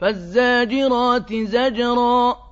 فَالزَّاجِرَاتِ زَجْرًا